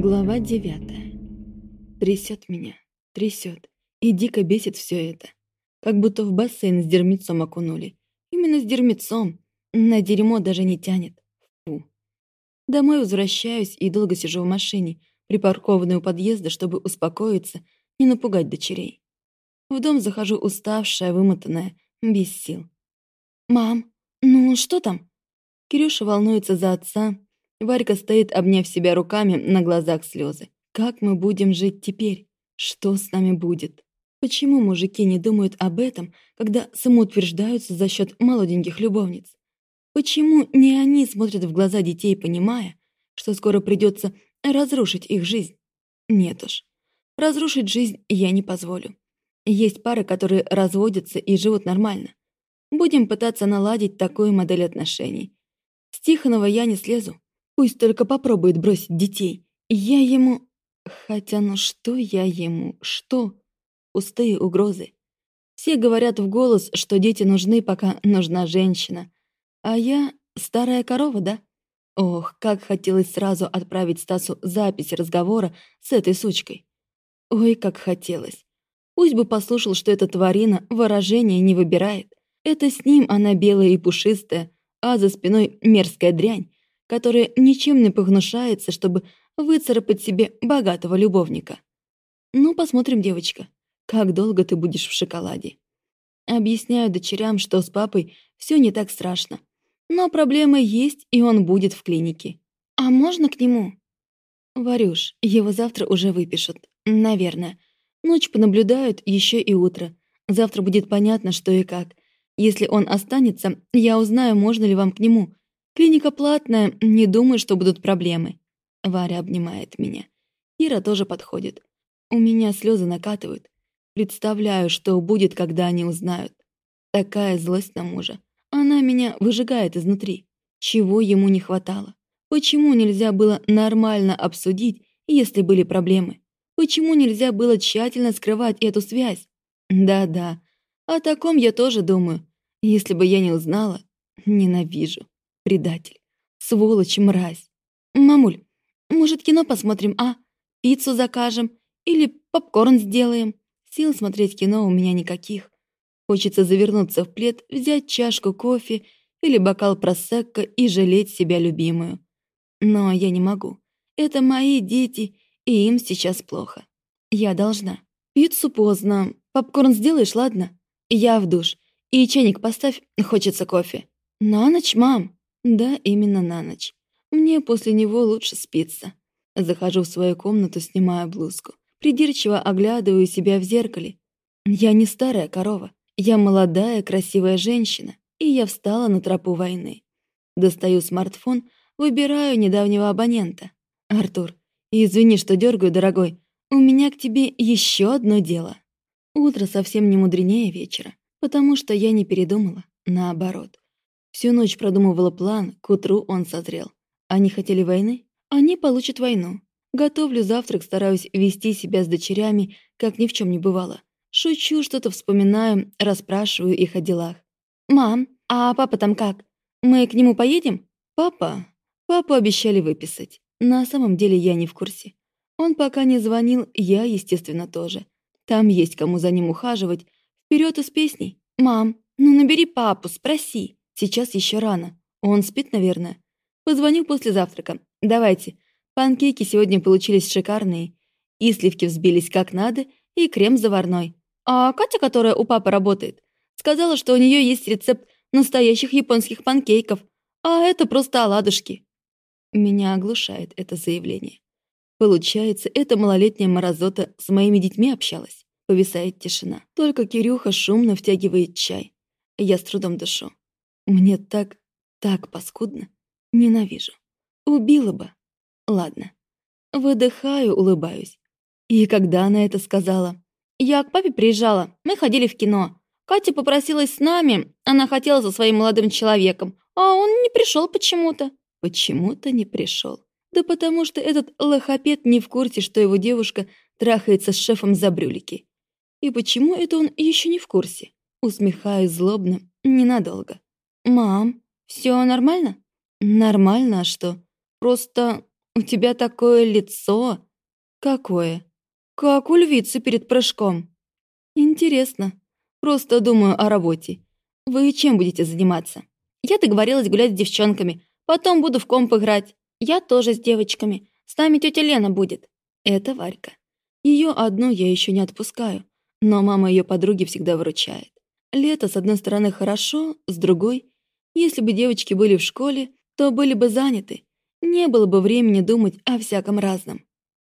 Глава девятая. Трясет меня, трясет. И дико бесит все это. Как будто в бассейн с дермицом окунули. Именно с дермицом. На дерьмо даже не тянет. Фу. Домой возвращаюсь и долго сижу в машине, припаркованной у подъезда, чтобы успокоиться, не напугать дочерей. В дом захожу уставшая, вымотанная, без сил. «Мам, ну что там?» Кирюша волнуется за отца, Варька стоит, обняв себя руками, на глазах слезы. Как мы будем жить теперь? Что с нами будет? Почему мужики не думают об этом, когда самоутверждаются за счет молоденьких любовниц? Почему не они смотрят в глаза детей, понимая, что скоро придется разрушить их жизнь? Нет уж. Разрушить жизнь я не позволю. Есть пары, которые разводятся и живут нормально. Будем пытаться наладить такую модель отношений. С Тихонова я не слезу. Пусть только попробует бросить детей. Я ему... Хотя ну что я ему? Что? Пустые угрозы. Все говорят в голос, что дети нужны, пока нужна женщина. А я старая корова, да? Ох, как хотелось сразу отправить Стасу запись разговора с этой сучкой. Ой, как хотелось. Пусть бы послушал, что эта тварина выражение не выбирает. Это с ним она белая и пушистая, а за спиной мерзкая дрянь, которая ничем не погнушается, чтобы выцарапать себе богатого любовника. Ну, посмотрим, девочка, как долго ты будешь в шоколаде. Объясняю дочерям, что с папой все не так страшно. Но проблема есть, и он будет в клинике. А можно к нему? Варюш, его завтра уже выпишут. Наверное. Ночь понаблюдают, еще и утро. Завтра будет понятно, что и как. Если он останется, я узнаю, можно ли вам к нему. Клиника платная, не думаю, что будут проблемы. Варя обнимает меня. Ира тоже подходит. У меня слезы накатывают. Представляю, что будет, когда они узнают. Такая злость на мужа. Она меня выжигает изнутри. Чего ему не хватало? Почему нельзя было нормально обсудить, если были проблемы? Почему нельзя было тщательно скрывать эту связь? Да-да, о таком я тоже думаю. Если бы я не узнала, ненавижу. Предатель. Сволочь, мразь. Мамуль, может, кино посмотрим, а? Пиццу закажем? Или попкорн сделаем? Сил смотреть кино у меня никаких. Хочется завернуться в плед, взять чашку кофе или бокал просекко и жалеть себя любимую. Но я не могу. Это мои дети, и им сейчас плохо. Я должна. Пиццу поздно. Попкорн сделаешь, ладно? Я в душ. И чайник поставь, хочется кофе. На ночь, мам. Да, именно на ночь. Мне после него лучше спится. Захожу в свою комнату, снимаю блузку. Придирчиво оглядываю себя в зеркале. Я не старая корова. Я молодая, красивая женщина. И я встала на тропу войны. Достаю смартфон, выбираю недавнего абонента. «Артур, извини, что дергаю, дорогой. У меня к тебе еще одно дело». Утро совсем не мудренее вечера, потому что я не передумала, наоборот. Всю ночь продумывала план, к утру он созрел. Они хотели войны? Они получат войну. Готовлю завтрак, стараюсь вести себя с дочерями, как ни в чем не бывало. Шучу, что-то вспоминаю, расспрашиваю их о делах. «Мам, а папа там как? Мы к нему поедем?» «Папа?» Папу обещали выписать. На самом деле я не в курсе. Он пока не звонил, я, естественно, тоже. Там есть кому за ним ухаживать. Вперед из песней. «Мам, ну набери папу, спроси». Сейчас еще рано. Он спит, наверное. Позвоню после завтрака. Давайте. Панкейки сегодня получились шикарные. И сливки взбились как надо, и крем заварной. А Катя, которая у папы работает, сказала, что у нее есть рецепт настоящих японских панкейков, а это просто оладушки. Меня оглушает это заявление. Получается, эта малолетняя морозота с моими детьми общалась. Повисает тишина. Только Кирюха шумно втягивает чай. Я с трудом дышу. Мне так, так паскудно. Ненавижу. Убила бы. Ладно. Выдыхаю, улыбаюсь. И когда она это сказала? Я к папе приезжала, мы ходили в кино. Катя попросилась с нами, она хотела со своим молодым человеком, а он не пришел почему-то. Почему-то не пришел. Да потому что этот лохопед не в курсе, что его девушка трахается с шефом за брюлики. И почему это он еще не в курсе? Усмехаюсь злобно, ненадолго. «Мам, все нормально?» «Нормально, а что? Просто У тебя такое лицо. Какое? Как у львицы перед прыжком. Интересно. Просто думаю о работе. Вы чем будете заниматься? Я договорилась гулять с девчонками. Потом буду в комп играть. Я тоже с девочками. С нами тетя Лена будет. Это Варька. Ее одну я еще не отпускаю. Но мама ее подруги всегда выручает. Лето, с одной стороны, хорошо, с другой... Если бы девочки были в школе, то были бы заняты. Не было бы времени думать о всяком разном.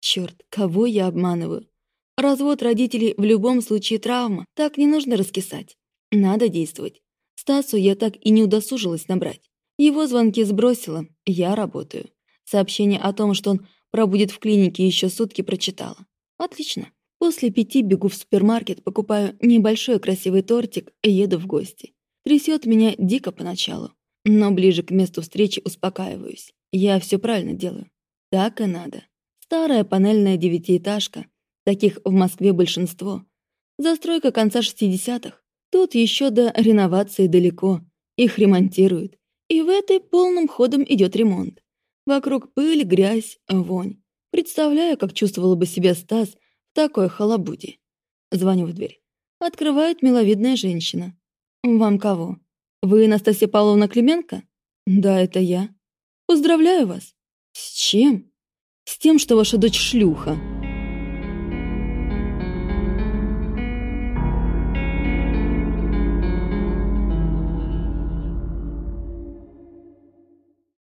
Черт, кого я обманываю? Развод родителей в любом случае травма, так не нужно раскисать. Надо действовать. Стасу я так и не удосужилась набрать. Его звонки сбросила, я работаю. Сообщение о том, что он пробудет в клинике еще сутки, прочитала. Отлично. После пяти бегу в супермаркет, покупаю небольшой красивый тортик и еду в гости. Трясет меня дико поначалу, но ближе к месту встречи успокаиваюсь. Я все правильно делаю. Так и надо. Старая панельная девятиэтажка. Таких в Москве большинство. Застройка конца 60-х. Тут еще до реновации далеко. Их ремонтируют. И в этой полным ходом идет ремонт. Вокруг пыль, грязь, вонь. Представляю, как чувствовала бы себя Стас в такой халабуде. Звоню в дверь. Открывает миловидная женщина. «Вам кого? Вы Анастасия Павловна Клименко?» «Да, это я». «Поздравляю вас». «С чем?» «С тем, что ваша дочь шлюха»,